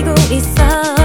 알고 있어.